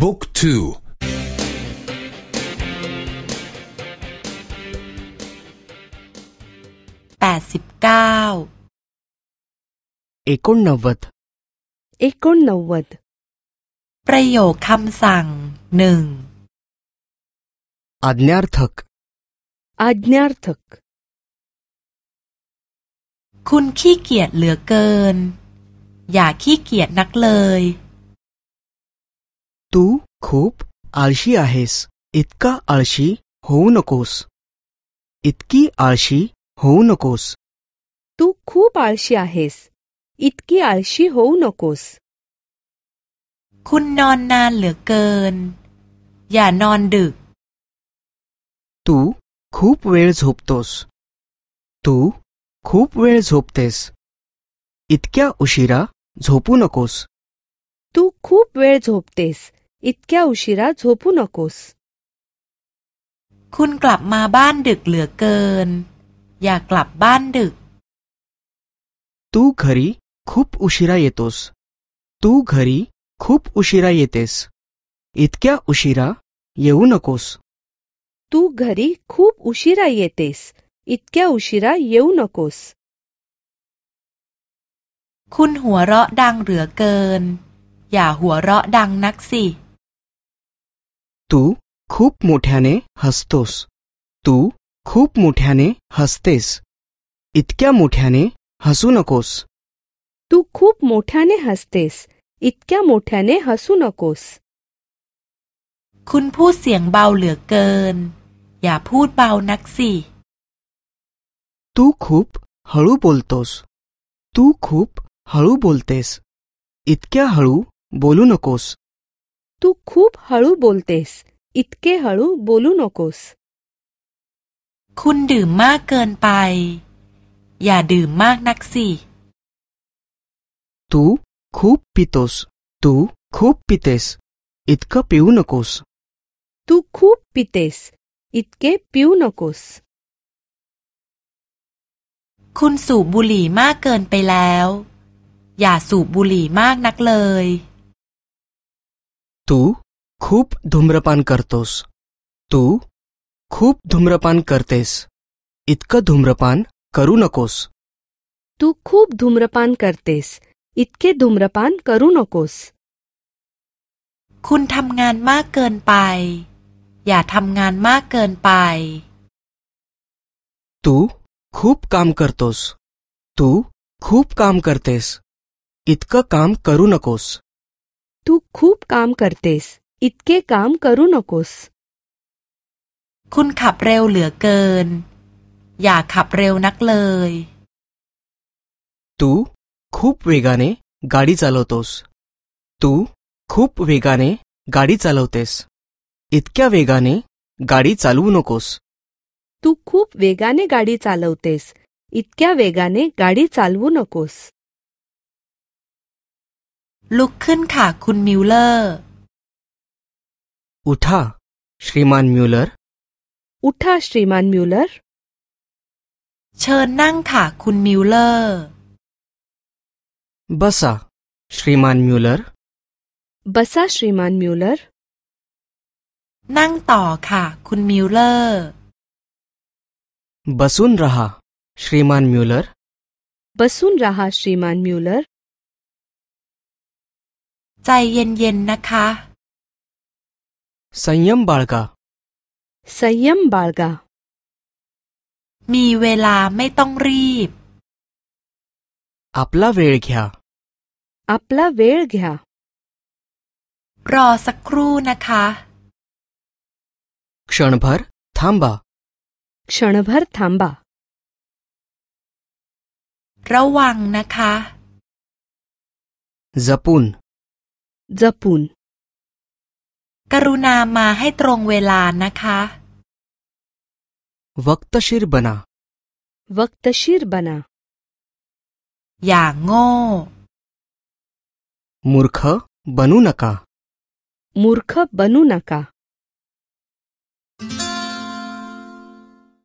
บุ๊กทูแปดสิบเก้าเอกนวตเอกนวตประโยคคำสั่งหนึ่งอาญาร์ทักอาญาร์ทักคุณขี้เกียจเหลือเกิน อย่าขี้เกียจนักเลย तू खूप आळशी आहेस इतका आळशी होऊ नकोस इतकी आळशी होऊ नकोस तू खूप आळशी आहेस इतकी आळशी होऊ नकोस तू खूप वेळ झोपतोस तू खूप वेळ झोपतेस इतक्या उशिरा झोपू नकोस तू खूप वेळ झोपतेस อิตแกอุชิราจโฮปุนอกุสคุณกลับมาบ้านดึกเหลือเกิน อย่ากลับบ้านดึกตู้ขรีคุปอุชิราเยตุสตู้ขรีคุปอุชิราเยติสอิตแกอุชิราเยอุนอกุสตู้ขรีคุปอุชิราเยติสอิตแกอุชิราเยอุนอกุสคุณหัวเราะดังเหลือเกิน อย่าหัวเราะดังนักสิ तू खूप मोठ्याने हसतोस तू खूप मोठ्याने हसतेस इतक्या मोठ्याने हसू नकोस तू खूप मोठ्याने हसतेस इतक्या मोठ्याने हसू नकोस คุณพูดเสียงเบาเหลือเกิน नक्सी तू खूप हळू बोलतोस तू खूप हळू बोलतेस इतक्या हळू बोलू नकोस तू खूप हळू बोलतेस इतके हळू बोलू नकोस คุณดื่มมากเกินไป อย่าดื่มมากนักสิทูคูป प ि त ต स ตू खूप पितेस इ ก क ं प ิวนกो स तू ख ूปิเตสอิท क े पिऊ न क ุสคุณสูบบุหรี่มากเกินไปแล้ว อย่าสูบบุหรี่มากนักเลย तू खूप धूम्रपान करतोस तू खूप धूम्रपान करतेस इतकं धूम्रपान करू नकोस तू खूप धूम्रपान करतेस इतके धूम्रपान करू नकोस คุณทำงานมากเกินไปอย่าทำงานมากเกินไป तू खूब काम करतोस तू खूब काम करतेस इतक काम करू नकोस तू खूप काम करतेस इतके काम करू नकोस คุณขับเร็วเหลือเกินอย่าขับเร็วนักเลย तू खूप वेगाने गाडी चालवतोस तू खूप वेगाने गाडी चालवतेस इतक्या वेगाने गाडी चालवू नकोस तू खूप वेगाने गाडी चालवतेस इतक्या वेगाने गाडी चालवू नकोस ลุกขึ้นค่ะคุณมิวเลอร์อุท่าชรีมานมิวเลอร์อุท่าชรีมานมิวเลอร์ เชิญนั่งค่ะ คุณมิวเลอร์บัสซาชรีมานมิวเลอร์บัสซาชรีมานมิวเลอร์ นั่งต่อค่ะคุณมิวเลอร์บัสุนราฮาชรีมานมิวเลอร์บัสุนราฮาชรีมานมิวเลอร์ใจเย็นๆ นะคะสยมบาลกาสยมบาลกามีเวลาไม่ต้องรีบอัปลาเวลกาอัปลาเวลการอสักครู่นะคะชนบรทัมบาชนบรทัมบาระวังนะคะจับปุ่น जपून करुणा กรุณามาให้ตรงเวลานะคะ वक्तशीर बना वक्तशीर बना อย่างโง่ मूर्ख बनू नका मूर्ख बनू नका